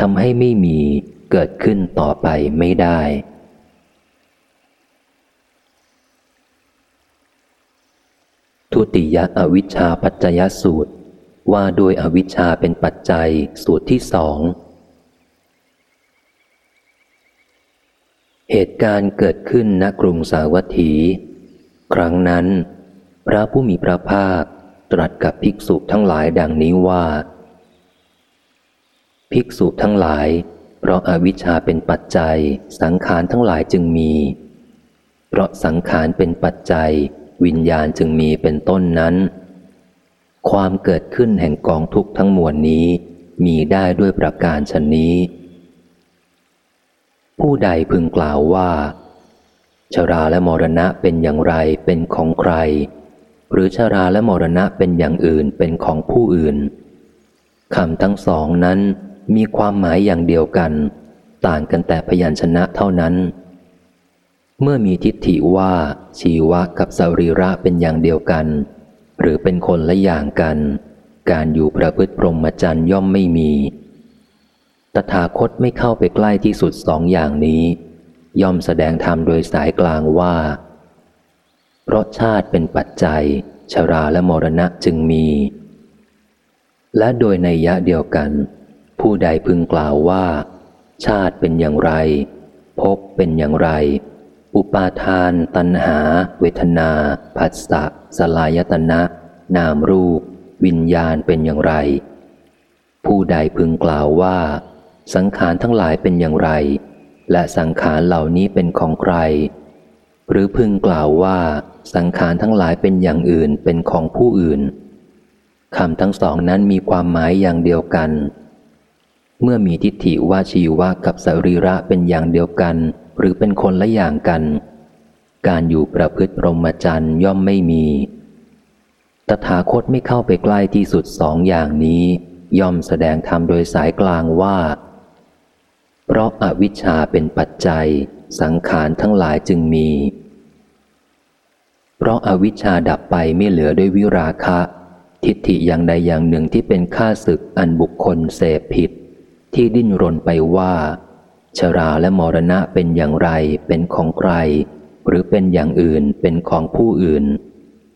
ทำให้ไม่มี เกิดขึ้นต่อไปไม่ได้ ทุติยอวิชชาปัจจยสูตร ว่าโดยอวิชชาเป็นปัจจัยสูตรที่สอง เหตุการณ์เกิดขึ้นณกรุงสาวัตถี ครั้งนั้น พระผู้มีพระภาคตรัสกับภิกษุทั้งหลายดังนี้ว่า ภิกษุทั้งหลาย เพราะอาวิชชาเป็นปัจจัย สังขารทั้งหลายจึงมี เพราะสังขารเป็นปัจจัย วิญญาณจึงมีเป็นต้นนั้น ความเกิดขึ้นแห่งกองทุกข์ทั้งมวลนี้ มีได้ด้วยประการชนนี้ ผู้ใดพึงกล่าวว่าชราและมรณะเป็นอย่างไรเป็นของใคร หรือชราและมรณะเป็นอย่างอื่นเป็นของผู้อื่นคำทั้งสองนั้น มีความหมายอย่างเดียวกัน ต่างกันแต่พยัญชนะเท่านั้น เมื่อมีทิฏฐิว่าชีวะกับสรีระเป็นอย่างเดียวกัน หรือเป็นคนละอย่างกัน การอยู่ประพฤติพรหมจรรย์ย่อมไม่มี ตถาคตไม่เข้าไปใกล้ที่สุดสองอย่างนี้ ย่อมแสดงธรรมโดยสายกลางว่า เพราะชาติเป็นปัจจัย ชราและมรณะจึงมี และโดยในยะเดียวกัน ผู้ใดพึงกล่าวว่า ชาติเป็นอย่างไร พบเป็นอย่างไร อุปาทาน ตัณหา เวทนา ผัสสะสลายตนะ นามรูป วิญญาณเป็นอย่างไร ผู้ใดพึงกล่าวว่า สังขารทั้งหลายเป็นอย่างไร และสังขารเหล่านี้เป็นของใคร หรือพึงกล่าวว่าสังขารทั้งหลายเป็นอย่างอื่นเป็นของผู้อื่นคำทั้งสองนั้นมีความหมายอย่างเดียวกัน เมื่อมีทิฏฐิว่าชีวะกับสรีระเป็นอย่างเดียวกัน หรือเป็นคนละอย่างกัน การอยู่ประพฤติพรหมจรรย์ย่อมไม่มี ตถาคตไม่เข้าไปใกล้ที่สุดสองอย่างนี้ ย่อมแสดงธรรมโดยสายกลางว่า เพราะอาวิชชาเป็นปัจจัย สังขารทั้งหลายจึงมี เพราะอาวิชชาดับไปไม่เหลือด้วยวิราคะ ทิฏฐิอย่างใดอย่างหนึ่งที่เป็นค่าศึกอันบุคคลเสพผิด ที่ดิ้นรนไปว่า ชราและมรณะเป็นอย่างไรเป็นของใคร หรือเป็นอย่างอื่นเป็นของผู้อื่น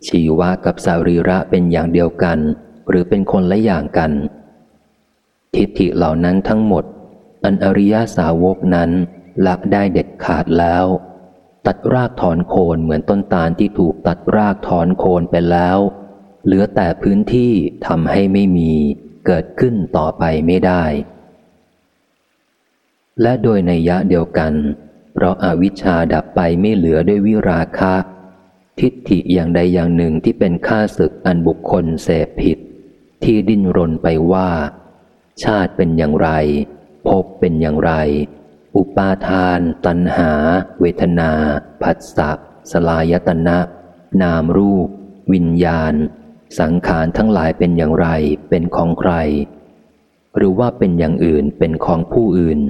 ชีวะกับสารีระเป็นอย่างเดียวกัน หรือเป็นคนละอย่างกัน ทิฏฐิเหล่านั้นทั้งหมด อันอริยสาวกนั้นละได้เด็ดขาดแล้ว ตัดรากถอนโคนเหมือนต้นตาลที่ถูกตัดรากถอนโคนไปแล้ว เหลือแต่พื้นที่ทำให้ไม่มีเกิดขึ้นต่อไปไม่ได้ และโดยในยะเดียวกัน เพราะอาวิชชาดับไปไม่เหลือด้วยวิราคะ ทิฏฐิอย่างใดอย่างหนึ่งที่เป็นค่าศึกอันบุคคลเสพผิด ที่ดิ้นรนไปว่า ชาติเป็นอย่างไร พบเป็นอย่างไร อุปาทาน ตัณหา เวทนา ผัสสะสลายตนะ นามรูป วิญญาณ สังขารทั้งหลายเป็นอย่างไร เป็นของใคร หรือว่าเป็นอย่างอื่นเป็นของผู้อื่น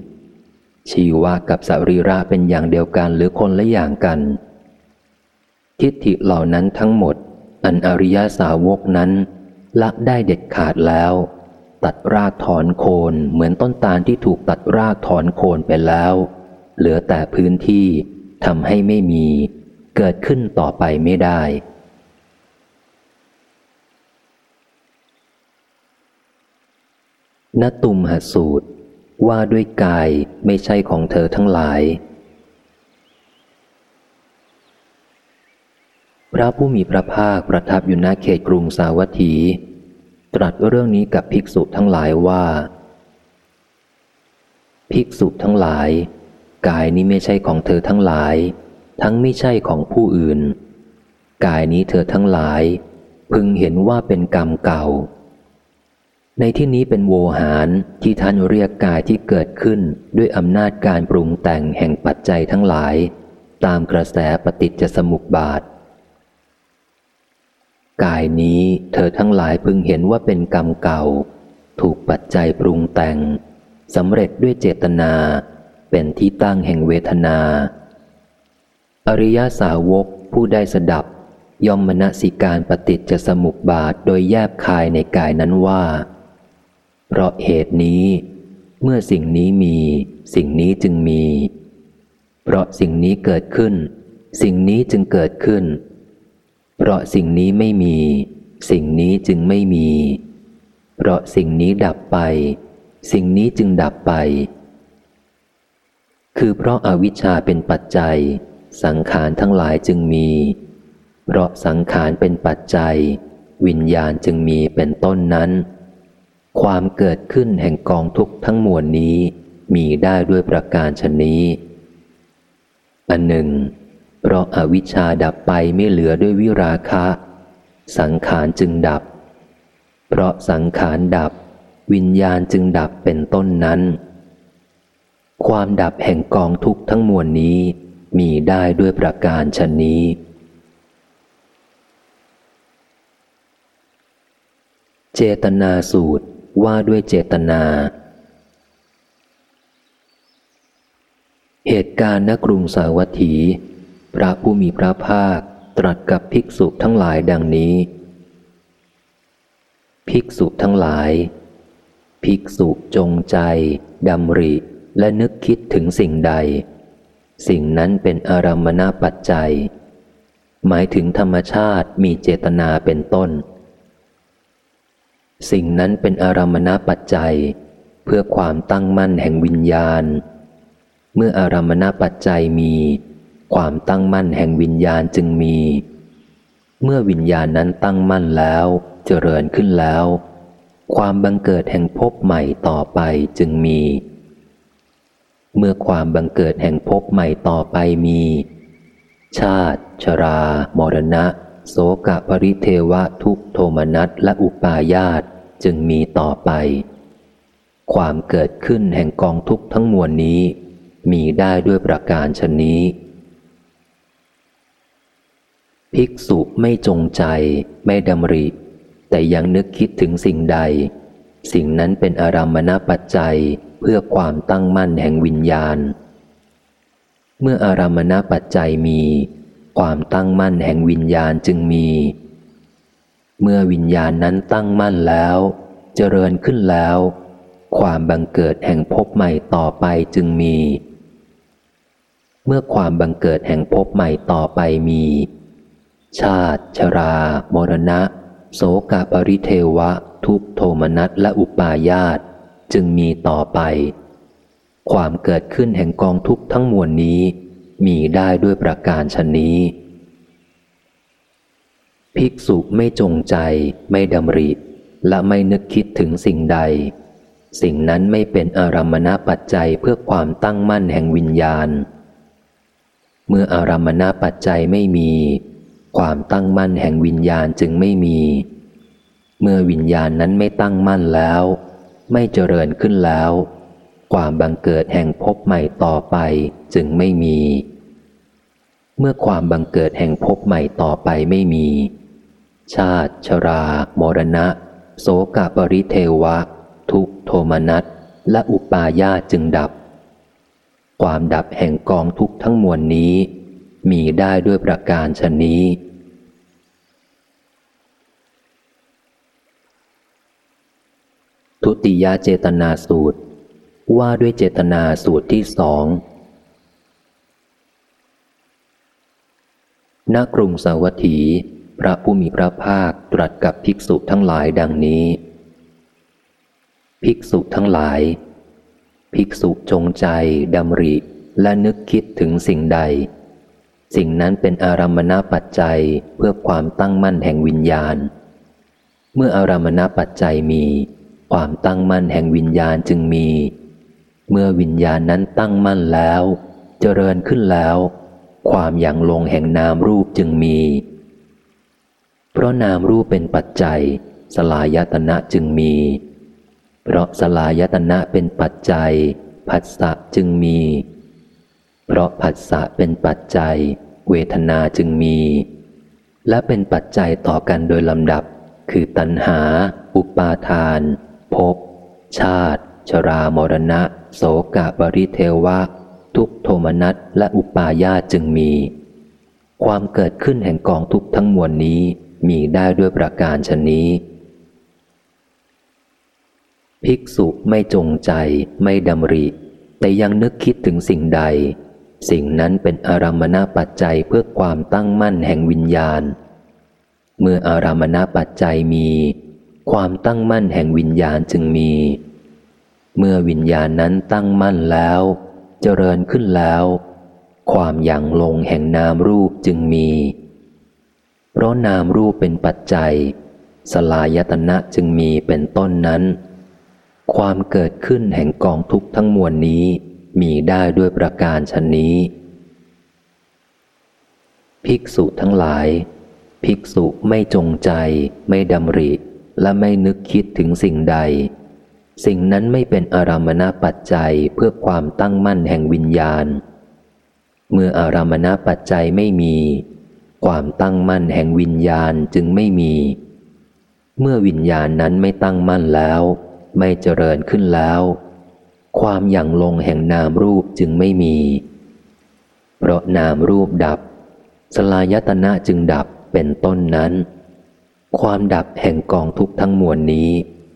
ชีวะกับสรีระเป็นอย่างเดียวกันหรือคนละอย่างกัน ทิฏฐิเหล่านั้นทั้งหมด อันอริยสาวกนั้น ละได้เด็ดขาดแล้ว ตัดรากถอนโคนเหมือนต้นตาลที่ถูกตัดรากถอนโคนไปแล้ว เหลือแต่พื้นที่ทำให้ไม่มี เกิดขึ้นต่อไปไม่ได้นตุมหสูตร ว่าด้วยกายไม่ใช่ของเธอทั้งหลาย พระผู้มีพระภาคประทับอยู่ณเขตกรุงสาวัตถี ตรัสเรื่องนี้กับภิกษุทั้งหลายว่า ภิกษุทั้งหลาย กายนี้ไม่ใช่ของเธอทั้งหลาย ทั้งไม่ใช่ของผู้อื่น กายนี้เธอทั้งหลาย พึงเห็นว่าเป็นกรรมเก่า ในที่นี้เป็นโวหารที่ท่านเรียกกายที่เกิดขึ้นด้วยอำนาจการปรุงแต่งแห่งปัจจัยทั้งหลาย ตามกระแสปฏิจจสมุปบาท กายนี้เธอทั้งหลายพึงเห็นว่าเป็นกรรมเก่า ถูกปัจจัยปรุงแต่งสำเร็จด้วยเจตนา เป็นที่ตั้งแห่งเวทนา อริยสาวกผู้ได้สดับย่อมมณสิการปฏิจจสมุปบาทโดยแยบคายในกายนั้นว่า เพราะเหตุนี้ เมื่อสิ่งนี้มี สิ่งนี้จึงมี เพราะสิ่งนี้เกิดขึ้น สิ่งนี้จึงเกิดขึ้น เพราะสิ่งนี้ไม่มี สิ่งนี้จึงไม่มี เพราะสิ่งนี้ดับไป สิ่งนี้จึงดับไป คือเพราะอาวิชชาเป็นปัจจัย สังขารทั้งหลายจึงมี เพราะสังขารเป็นปัจจัย วิญญาณจึงมีเป็นต้นนั้น ความเกิดขึ้นแห่งกองทุกทั้งมวลนี้มีได้ด้วยประการชนนี้ อันหนึ่ง เพราะอาวิชชาดับไปไม่เหลือด้วยวิราคะ สังขารจึงดับ เพราะสังขารดับ วิญญาณจึงดับเป็นต้นนั้น ความดับแห่งกองทุกข์ทั้งมวลนี้มีได้ด้วยประการชนนี้เจตนาสูตร ว่าด้วยเจตนา เหตุการณ์ณกรุงสาวัตถี พระผู้มีพระภาคตรัสกับภิกษุทั้งหลายดังนี้ ภิกษุทั้งหลาย ภิกษุจงใจดำริและนึกคิดถึงสิ่งใด สิ่งนั้นเป็นอารมณปัจจัย หมายถึงธรรมชาติมีเจตนาเป็นต้น สิ่งนั้นเป็นอารมณปัจจัย เพื่อความตั้งมั่นแห่งวิญญาณ เมื่ออารมณปัจจัยมี ความตั้งมั่นแห่งวิญญาณจึงมี เมื่อวิญญาณนั้นตั้งมั่นแล้วเจริญขึ้นแล้ว ความบังเกิดแห่งภพใหม่ต่อไปจึงมี เมื่อความบังเกิดแห่งภพใหม่ต่อไปมี ชาติ ชรา มรณะ โสกะปริเทวะทุกโทมนัสและอุปาญาตจึงมีต่อไป ความเกิดขึ้นแห่งกองทุกทั้งมวลนี้ มีได้ด้วยประการชนนี้ ภิกษุไม่จงใจไม่ดำริ แต่ยังนึกคิดถึงสิ่งใด สิ่งนั้นเป็นอารามณปัจจัยเพื่อความตั้งมั่นแห่งวิญญาณ เมื่ออารามณปัจจัยมี ความตั้งมั่นแห่งวิญญาณจึงมี เมื่อวิญญาณนั้นตั้งมั่นแล้ว เจริญขึ้นแล้ว ความบังเกิดแห่งภพใหม่ต่อไปจึงมี เมื่อความบังเกิดแห่งภพใหม่ต่อไปมี ชาติ ชรา มรณะ โสกปริเทวะ ทุกโทมนัสและอุปาญาตจึงมีต่อไป ความเกิดขึ้นแห่งกองทุกทั้งมวลนี้ มีได้ด้วยประการชนนี้ ภิกษุไม่จงใจ ไม่ดำริ และไม่นึกคิดถึงสิ่งใด สิ่งนั้นไม่เป็นอารมณปัจจัยเพื่อความตั้งมั่นแห่งวิญญาณ เมื่ออารมณปัจจัยไม่มี ความตั้งมั่นแห่งวิญญาณจึงไม่มี เมื่อวิญญาณนั้นไม่ตั้งมั่นแล้ว ไม่เจริญขึ้นแล้ว ความบังเกิดแห่งพบใหม่ต่อไปจึงไม่มี เมื่อความบังเกิดแห่งพบใหม่ต่อไปไม่มี ชาติ ชรา มรณะ โสกปริเทวะ ทุกโทมนัสและอุปาญาจึงดับ ความดับแห่งกองทุกทั้งมวลนี้ มีได้ด้วยประการชนนี้ทุติยเจตนาสูตร ว่าด้วยเจตนาสูตรที่สอง ณ กรุงสาวัตถี พระผู้มีพระภาคตรัสกับภิกษุทั้งหลายดังนี้ ภิกษุทั้งหลาย ภิกษุจงใจดำริและนึกคิดถึงสิ่งใด สิ่งนั้นเป็นอารามณปัจจัยเพื่อความตั้งมั่นแห่งวิญญาณ เมื่ออารามณปัจจัยมีความตั้งมั่นแห่งวิญญาณจึงมี เมื่อวิญญาณนั้นตั้งมั่นแล้ว เจริญขึ้นแล้ว ความอย่างลงแห่งนามรูปจึงมี เพราะนามรูปเป็นปัจจัย สลายตนะจึงมี เพราะสลายตนะเป็นปัจจัย ผัสสะจึงมี เพราะผัสสะเป็นปัจจัย เวทนาจึงมี และเป็นปัจจัยต่อกันโดยลำดับ คือตัณหา อุปาทานภพชาติ ชรามรณะ โสกะบริเทวะ ทุกโทมนัสและอุปาญาจึงมี ความเกิดขึ้นแห่งกองทุกทั้งมวลนี้มีได้ด้วยประการชนนี้ ภิกษุไม่จงใจไม่ดำริ แต่ยังนึกคิดถึงสิ่งใด สิ่งนั้นเป็นอารามณปัจจัยเพื่อความตั้งมั่นแห่งวิญญาณ เมื่ออารามณปัจจัยมี ความตั้งมั่นแห่งวิญญาณจึงมี เมื่อวิญญาณนั้นตั้งมั่นแล้ว เจริญขึ้นแล้ว ความอย่างลงแห่งนามรูปจึงมี เพราะนามรูปเป็นปัจจัย สลายตนะจึงมีเป็นต้นนั้น ความเกิดขึ้นแห่งกองทุกข์ทั้งมวลนี้มีได้ด้วยประการชนนี้ ภิกษุทั้งหลาย ภิกษุไม่จงใจ ไม่ดำริ และไม่นึกคิดถึงสิ่งใด สิ่งนั้นไม่เป็นอารามณปัจจัยเพื่อความตั้งมั่นแห่งวิญญาณ เมื่ออารามณปัจจัยไม่มี ความตั้งมั่นแห่งวิญญาณจึงไม่มี เมื่อวิญญาณนั้นไม่ตั้งมั่นแล้ว ไม่เจริญขึ้นแล้ว ความอย่างลงแห่งนามรูปจึงไม่มี เพราะนามรูปดับ สลายตนะจึงดับเป็นต้นนั้น ความดับแห่งกองทุกทั้งมวลนี้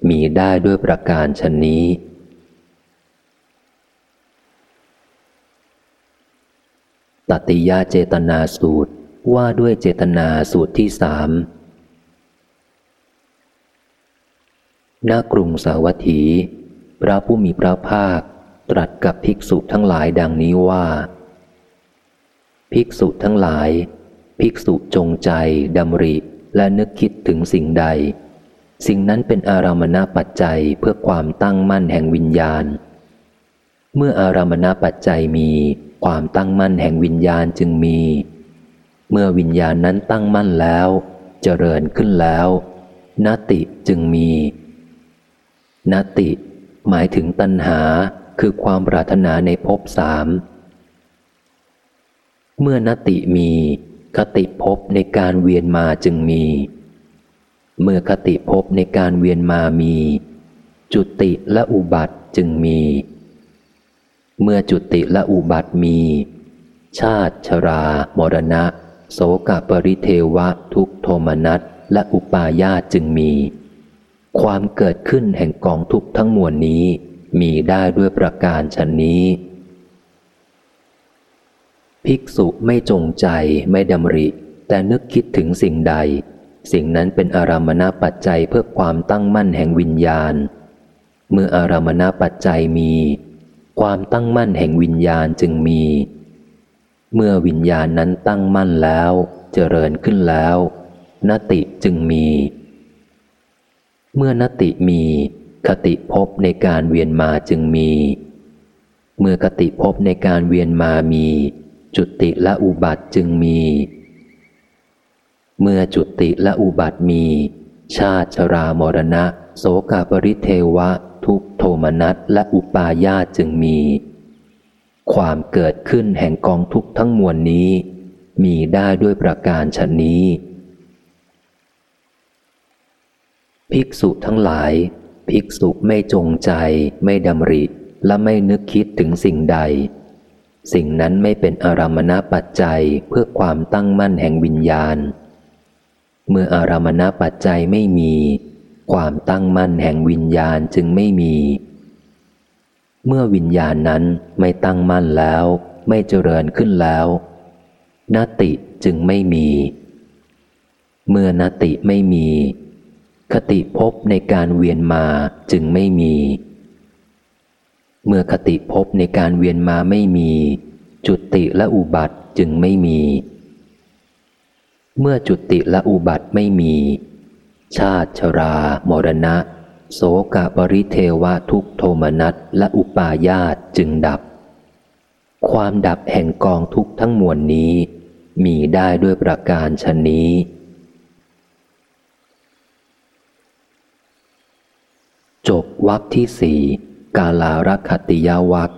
มีได้ด้วยประการชนนี้ ตติยาเจตนาสูตรว่าด้วยเจตนาสูตรที่สามณกรุงสาวัตถี พระผู้มีพระภาค ตรัสกับภิกษุทั้งหลายดังนี้ว่า ภิกษุทั้งหลาย ภิกษุจงใจดำริและนึกคิดถึงสิ่งใด สิ่งนั้นเป็นอารามณปัจจัยเพื่อความตั้งมั่นแห่งวิญญาณ เมื่ออารามณปัจจัยมีความตั้งมั่นแห่งวิญญาณจึงมี เมื่อวิญญาณนั้นตั้งมั่นแล้ว เจริญขึ้นแล้วนติจึงมีนติ หมายถึงตัณหาคือความปรารถนาในภพสามเมื่อนติมีคติภพในการเวียนมาจึงมี เมื่อคติภพในการเวียนมามี จุติและอุบัติจึงมี เมื่อจุติและอุบัติมี ชาติชรา มรณะ โสกปริเทวะทุกโทมนัสและอุปาญาจึงมี ความเกิดขึ้นแห่งกองทุกทั้งมวลนี้ มีได้ด้วยประการชนนี้ ภิกษุไม่จงใจไม่ดำริ แต่นึกคิดถึงสิ่งใด สิ่งนั้นเป็นอารามณปัจจัยเพื่อความตั้งมั่นแห่งวิญญาณ เมื่ออารามณปัจจัยมี ความตั้งมั่นแห่งวิญญาณจึงมี เมื่อวิญญาณนั้นตั้งมั่นแล้ว เจริญขึ้นแล้วนติจึงมี เมื่อนติมี คติภพในการเวียนมาจึงมี เมื่อคติภพในการเวียนมามี จุติและอุบัติจึงมี เมื่อจุติและอุบัติมี ชาติชรามรณะ โสกาปริเทวะ ทุกโทมนัสและอุปาญาจึงมี ความเกิดขึ้นแห่งกองทุกทั้งมวลนี้ มีได้ด้วยประการชนนี้ ภิกษุทั้งหลาย ภิกษุไม่จงใจ ไม่ดำริ และไม่นึกคิดถึงสิ่งใดสิ่งนั้นไม่เป็นอารมณปัจจัยเพื่อความตั้งมั่นแห่งวิญญาณ เมื่ออารามณปัจจัยไม่มี ความตั้งมั่นแห่งวิญญาณจึงไม่มี เมื่อวิญญาณนั้นไม่ตั้งมั่นแล้ว ไม่เจริญขึ้นแล้วนติจึงไม่มี เมื่อนติไม่มี คติภพในการเวียนมาจึงไม่มี เมื่อคติภพในการเวียนมาไม่มี จุติและอุบัติจึงไม่มี เมื่อจุติและอุบัติไม่มี ชาติชรา มรณะ โสกะปริเทวะทุกโทมนัสและอุปาญาตจึงดับ ความดับแห่งกองทุกทั้งมวลนี้ มีได้ด้วยประการชนนี้ จบวักที่สี่กาลารัคติยาวัก